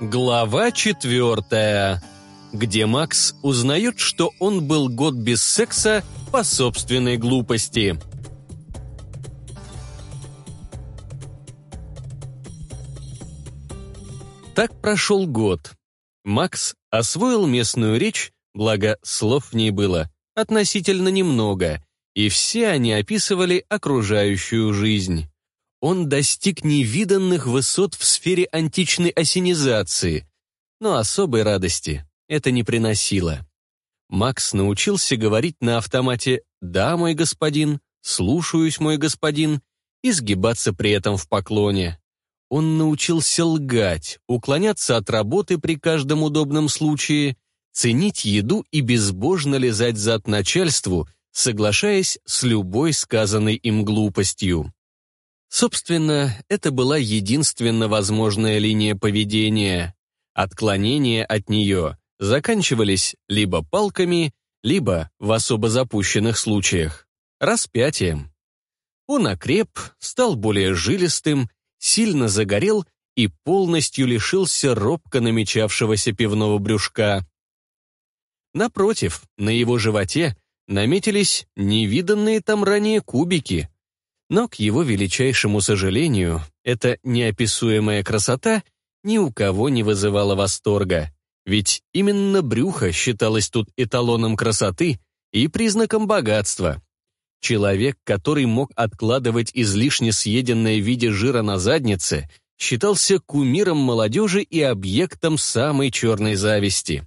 Глава четвертая, где Макс узнает, что он был год без секса по собственной глупости. Так прошел год. Макс освоил местную речь, благо слов в ней было относительно немного, и все они описывали окружающую жизнь он достиг невиданных высот в сфере античной осенизации, но особой радости это не приносило. Макс научился говорить на автомате «Да, мой господин», «Слушаюсь, мой господин» и сгибаться при этом в поклоне. Он научился лгать, уклоняться от работы при каждом удобном случае, ценить еду и безбожно лизать зад начальству, соглашаясь с любой сказанной им глупостью. Собственно, это была единственно возможная линия поведения. Отклонения от нее заканчивались либо палками, либо, в особо запущенных случаях, распятием. Он окреп, стал более жилистым, сильно загорел и полностью лишился робко намечавшегося пивного брюшка. Напротив, на его животе наметились невиданные там ранее кубики — но, к его величайшему сожалению, эта неописуемая красота ни у кого не вызывала восторга. Ведь именно брюхо считалось тут эталоном красоты и признаком богатства. Человек, который мог откладывать излишне съеденное в виде жира на заднице, считался кумиром молодежи и объектом самой черной зависти.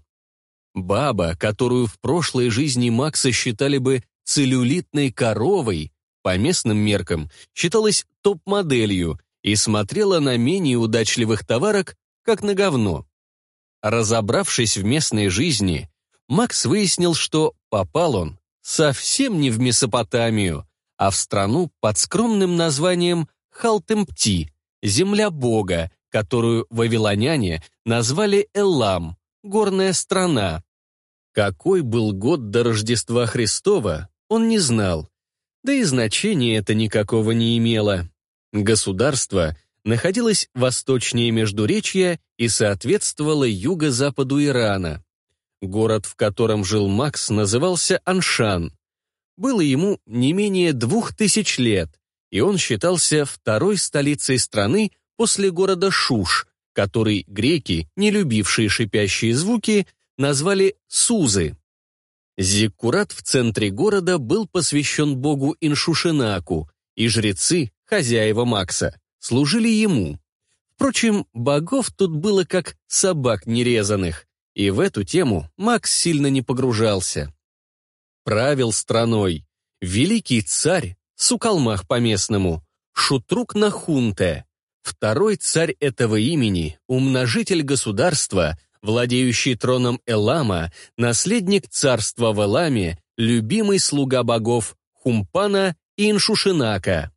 Баба, которую в прошлой жизни Макса считали бы целлюлитной коровой, по местным меркам считалась топ-моделью и смотрела на менее удачливых товарок, как на говно. Разобравшись в местной жизни, Макс выяснил, что попал он совсем не в Месопотамию, а в страну под скромным названием Халтемпти, земля бога, которую вавилоняне назвали Элам, горная страна. Какой был год до Рождества Христова, он не знал, да и значения это никакого не имело. Государство находилось восточнее Междуречья и соответствовало юго-западу Ирана. Город, в котором жил Макс, назывался Аншан. Было ему не менее двух тысяч лет, и он считался второй столицей страны после города Шуш, который греки, не любившие шипящие звуки, назвали Сузы. Зиккурат в центре города был посвящен богу Иншушинаку, и жрецы, хозяева Макса, служили ему. Впрочем, богов тут было как собак нерезанных, и в эту тему Макс сильно не погружался. Правил страной великий царь Сукалмах по-местному, Шутрук Нахунте, второй царь этого имени, умножитель государства – владеющий троном Элама, наследник царства в Эламе, любимый слуга богов Хумпана и Иншушинака.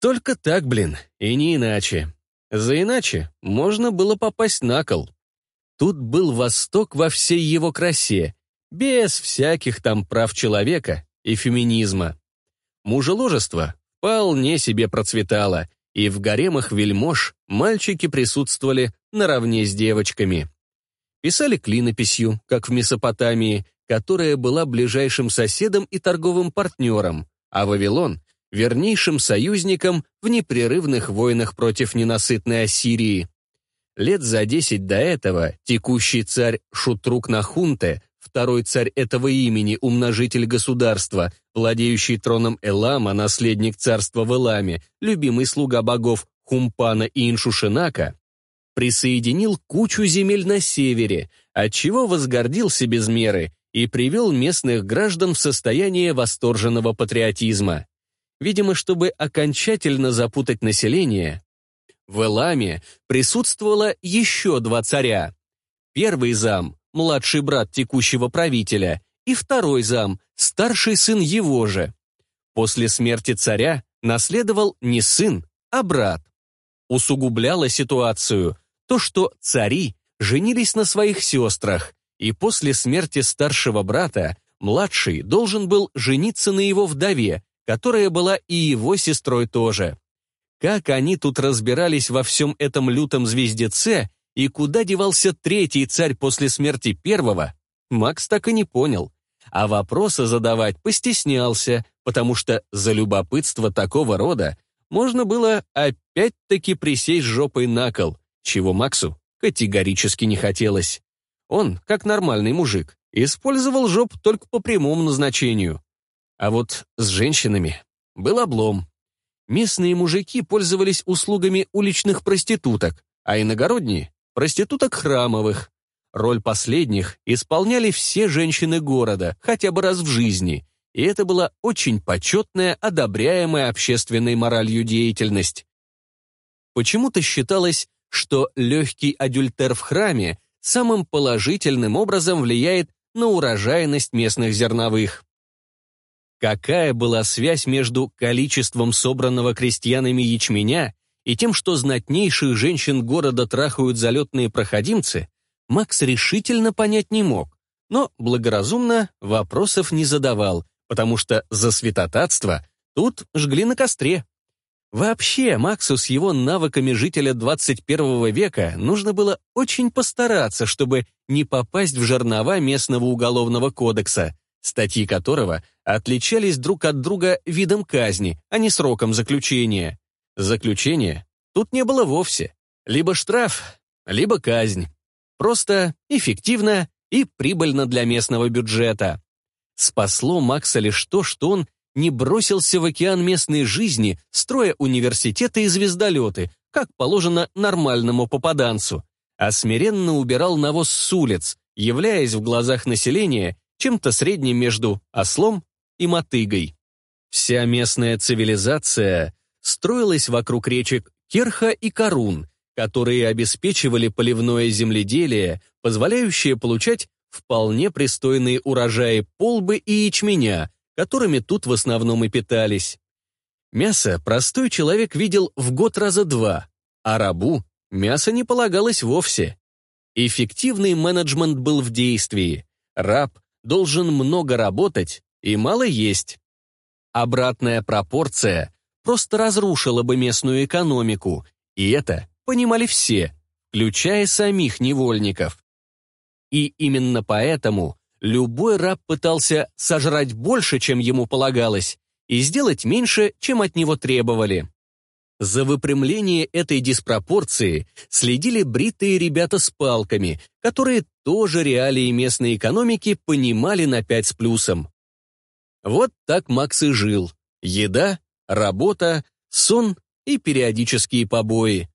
Только так, блин, и не иначе. За иначе можно было попасть на кол. Тут был Восток во всей его красе, без всяких там прав человека и феминизма. Мужеложество вполне себе процветало, и в гаремах вельмож мальчики присутствовали наравне с девочками. Писали клинописью, как в Месопотамии, которая была ближайшим соседом и торговым партнером, а Вавилон — вернейшим союзником в непрерывных войнах против ненасытной Ассирии. Лет за десять до этого текущий царь Шутрук Нахунте, второй царь этого имени, умножитель государства, владеющий троном Элама, наследник царства в Эламе, любимый слуга богов Хумпана и Иншушинака, присоединил кучу земель на севере, отчего возгордился без меры и привел местных граждан в состояние восторженного патриотизма. Видимо, чтобы окончательно запутать население, в Эламе присутствовало еще два царя. Первый зам, младший брат текущего правителя, и второй зам, старший сын его же. После смерти царя наследовал не сын, а брат. Усугубляло ситуацию то, что цари женились на своих сестрах, и после смерти старшего брата младший должен был жениться на его вдове, которая была и его сестрой тоже. Как они тут разбирались во всем этом лютом звездеце и куда девался третий царь после смерти первого, Макс так и не понял. А вопросы задавать постеснялся, потому что за любопытство такого рода можно было опять-таки присесть жопой на кол, чего Максу категорически не хотелось. Он, как нормальный мужик, использовал жоп только по прямому назначению. А вот с женщинами был облом. Местные мужики пользовались услугами уличных проституток, а иногородние — проституток храмовых. Роль последних исполняли все женщины города хотя бы раз в жизни, и это была очень почетная, одобряемая общественной моралью деятельность. Почему-то считалось, что легкий адюльтер в храме самым положительным образом влияет на урожайность местных зерновых. Какая была связь между количеством собранного крестьянами ячменя и тем, что знатнейших женщин города трахают залетные проходимцы, Макс решительно понять не мог, но благоразумно вопросов не задавал, потому что за святотатство тут жгли на костре. Вообще, Максу с его навыками жителя 21 века нужно было очень постараться, чтобы не попасть в жернова местного уголовного кодекса, статьи которого отличались друг от друга видом казни, а не сроком заключения. Заключения тут не было вовсе. Либо штраф, либо казнь. Просто, эффективно и прибыльно для местного бюджета. Спасло Макса лишь то, что он не бросился в океан местной жизни, строя университеты и звездолеты, как положено нормальному попаданцу, а смиренно убирал навоз с улиц, являясь в глазах населения чем-то средним между ослом и мотыгой. Вся местная цивилизация строилась вокруг речек Керха и Карун, которые обеспечивали поливное земледелие, позволяющее получать вполне пристойные урожаи полбы и ячменя, которыми тут в основном и питались. Мясо простой человек видел в год раза два, а рабу мясо не полагалось вовсе. Эффективный менеджмент был в действии. Раб должен много работать и мало есть. Обратная пропорция просто разрушила бы местную экономику, и это понимали все, включая самих невольников. И именно поэтому любой раб пытался сожрать больше, чем ему полагалось, и сделать меньше, чем от него требовали. За выпрямление этой диспропорции следили бритые ребята с палками, которые тоже реалии местной экономики понимали на пять с плюсом. Вот так Макс и жил. Еда, работа, сон и периодические побои.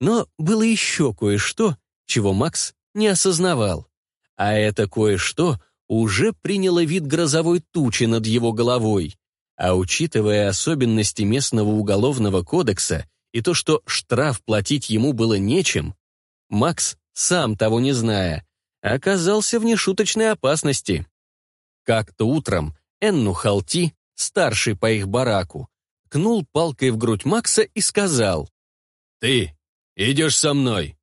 Но было еще кое-что, чего Макс не осознавал. А это кое-что уже приняло вид грозовой тучи над его головой. А учитывая особенности местного уголовного кодекса и то, что штраф платить ему было нечем, Макс, сам того не зная, оказался в нешуточной опасности. Как-то утром Энну Халти, старший по их бараку, кнул палкой в грудь Макса и сказал, «Ты идешь со мной».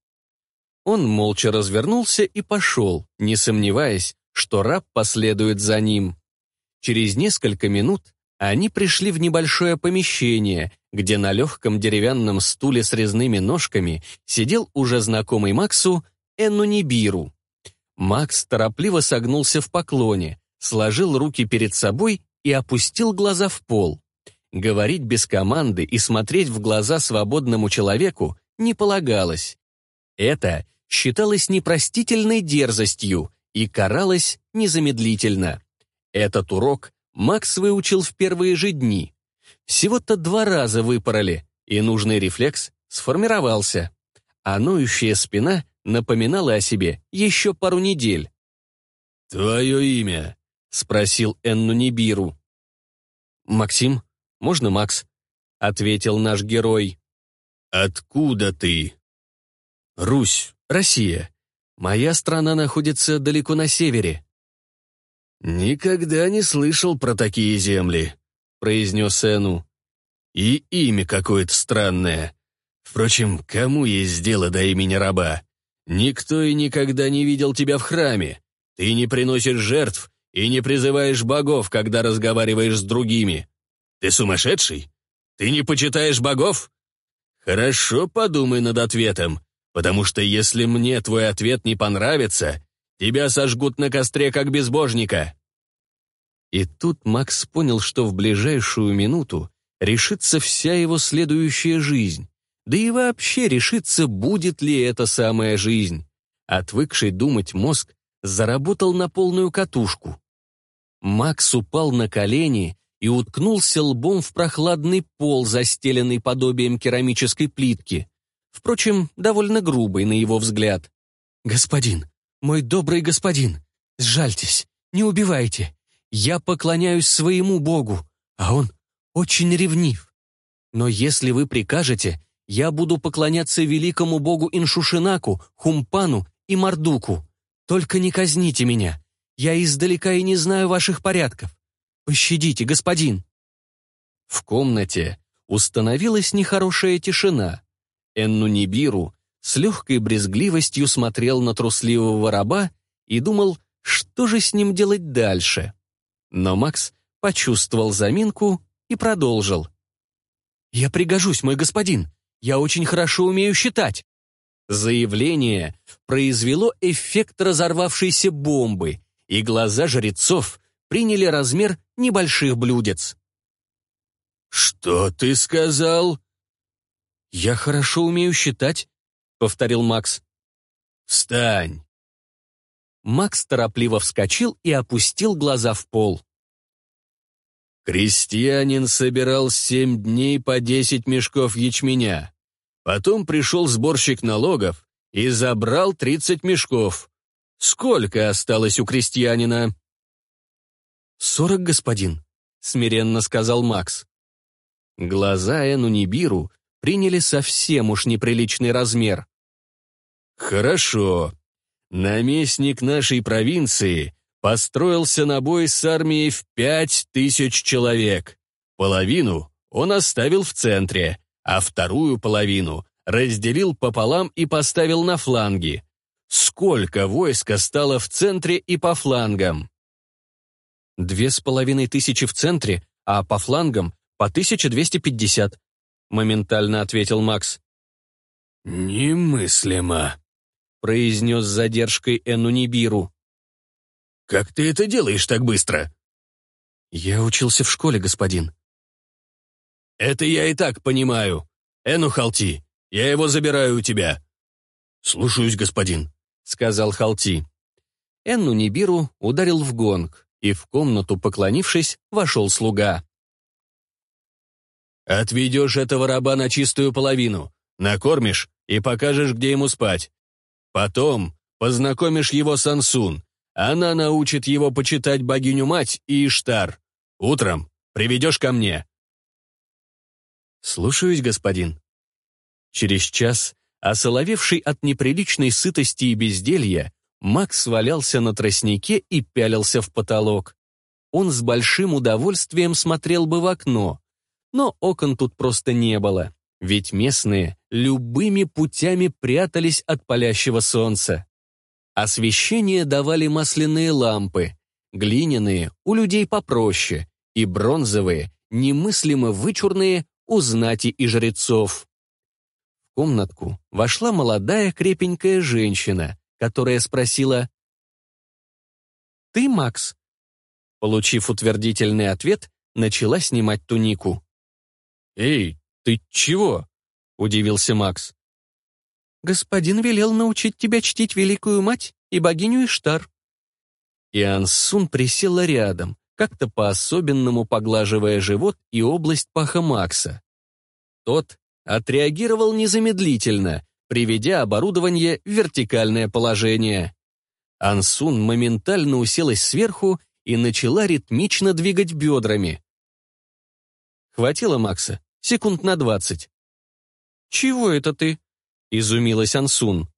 Он молча развернулся и пошел, не сомневаясь, что раб последует за ним. Через несколько минут они пришли в небольшое помещение, где на легком деревянном стуле с резными ножками сидел уже знакомый Максу Эннунибиру. Макс торопливо согнулся в поклоне, сложил руки перед собой и опустил глаза в пол. Говорить без команды и смотреть в глаза свободному человеку не полагалось. Это считалось непростительной дерзостью и каралось незамедлительно. Этот урок Макс выучил в первые же дни. Всего-то два раза выпороли, и нужный рефлекс сформировался. А ноющая спина напоминала о себе еще пару недель. «Твое имя?» — спросил Энну Нибиру. «Максим? Можно Макс?» — ответил наш герой. «Откуда ты?» «Русь». Россия. Моя страна находится далеко на севере». «Никогда не слышал про такие земли», — произнес Эну. «И имя какое-то странное. Впрочем, кому есть дело до имени раба? Никто и никогда не видел тебя в храме. Ты не приносишь жертв и не призываешь богов, когда разговариваешь с другими. Ты сумасшедший? Ты не почитаешь богов? Хорошо подумай над ответом потому что если мне твой ответ не понравится, тебя сожгут на костре как безбожника». И тут Макс понял, что в ближайшую минуту решится вся его следующая жизнь, да и вообще решится, будет ли эта самая жизнь. Отвыкший думать мозг заработал на полную катушку. Макс упал на колени и уткнулся лбом в прохладный пол, застеленный подобием керамической плитки. Впрочем, довольно грубый, на его взгляд. «Господин, мой добрый господин, сжальтесь, не убивайте. Я поклоняюсь своему богу, а он очень ревнив. Но если вы прикажете, я буду поклоняться великому богу Иншушинаку, Хумпану и Мардуку. Только не казните меня. Я издалека и не знаю ваших порядков. Пощадите, господин». В комнате установилась нехорошая тишина. Энну Нибиру с легкой брезгливостью смотрел на трусливого раба и думал, что же с ним делать дальше. Но Макс почувствовал заминку и продолжил. «Я пригожусь, мой господин. Я очень хорошо умею считать». Заявление произвело эффект разорвавшейся бомбы, и глаза жрецов приняли размер небольших блюдец. «Что ты сказал?» «Я хорошо умею считать», — повторил Макс. «Встань!» Макс торопливо вскочил и опустил глаза в пол. Крестьянин собирал семь дней по десять мешков ячменя. Потом пришел сборщик налогов и забрал тридцать мешков. Сколько осталось у крестьянина? «Сорок, господин», — смиренно сказал Макс. Глаза Эну Нибиру приняли совсем уж неприличный размер. «Хорошо. Наместник нашей провинции построился на бой с армией в пять тысяч человек. Половину он оставил в центре, а вторую половину разделил пополам и поставил на фланги. Сколько войска стало в центре и по флангам? Две с половиной тысячи в центре, а по флангам по 1250 моментально ответил Макс. «Немыслимо», — произнес с задержкой Энунибиру. «Как ты это делаешь так быстро?» «Я учился в школе, господин». «Это я и так понимаю. Эну Халти, я его забираю у тебя». «Слушаюсь, господин», — сказал Халти. Энну Нибиру ударил в гонг, и в комнату, поклонившись, вошел слуга. Отведешь этого раба на чистую половину, накормишь и покажешь, где ему спать. Потом познакомишь его с Ансун. Она научит его почитать богиню-мать и Иштар. Утром приведешь ко мне». «Слушаюсь, господин». Через час, осоловевший от неприличной сытости и безделья, Макс валялся на тростнике и пялился в потолок. Он с большим удовольствием смотрел бы в окно, но окон тут просто не было, ведь местные любыми путями прятались от палящего солнца. Освещение давали масляные лампы, глиняные у людей попроще и бронзовые, немыслимо вычурные у знати и жрецов. В комнатку вошла молодая крепенькая женщина, которая спросила «Ты, Макс?» Получив утвердительный ответ, начала снимать тунику. «Эй, ты чего?» — удивился Макс. «Господин велел научить тебя чтить великую мать и богиню Иштар». И Ансун присела рядом, как-то по-особенному поглаживая живот и область паха Макса. Тот отреагировал незамедлительно, приведя оборудование в вертикальное положение. Ансун моментально уселась сверху и начала ритмично двигать бедрами. Хватило Макса секунд на двадцать. «Чего это ты?» — изумилась Ансун.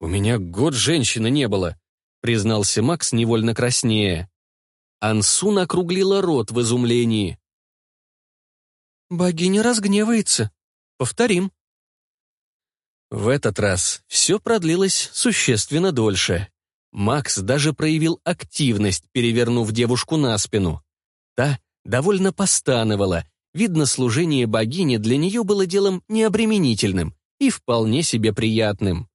«У меня год женщины не было», — признался Макс невольно краснее. Ансун округлила рот в изумлении. «Богиня разгневается. Повторим». В этот раз все продлилось существенно дольше. Макс даже проявил активность, перевернув девушку на спину. Та довольно постановала, Видно, служение богини для нее было делом необременительным и вполне себе приятным.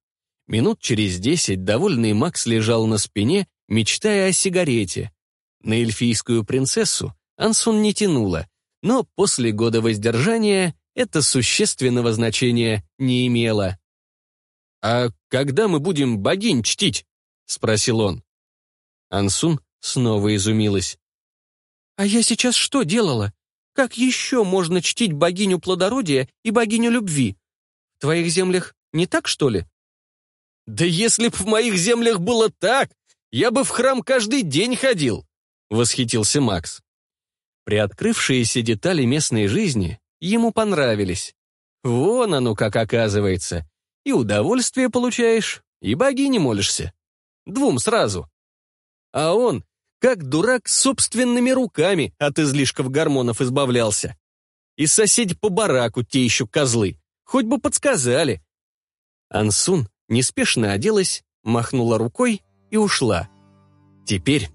Минут через десять довольный Макс лежал на спине, мечтая о сигарете. На эльфийскую принцессу Ансун не тянуло, но после года воздержания это существенного значения не имело. «А когда мы будем богинь чтить?» — спросил он. Ансун снова изумилась. «А я сейчас что делала? Как еще можно чтить богиню плодородия и богиню любви? В твоих землях не так, что ли? Да если б в моих землях было так, я бы в храм каждый день ходил, восхитился Макс. Приоткрывшиеся детали местной жизни ему понравились. Вон оно как оказывается. И удовольствие получаешь, и богине молишься. Двум сразу. А он как дурак собственными руками от излишков гормонов избавлялся. И соседи по бараку те еще козлы, хоть бы подсказали. Ансун неспешно оделась, махнула рукой и ушла. «Теперь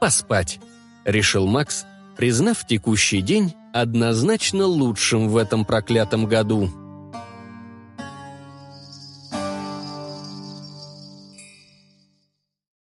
поспать», — решил Макс, признав текущий день однозначно лучшим в этом проклятом году.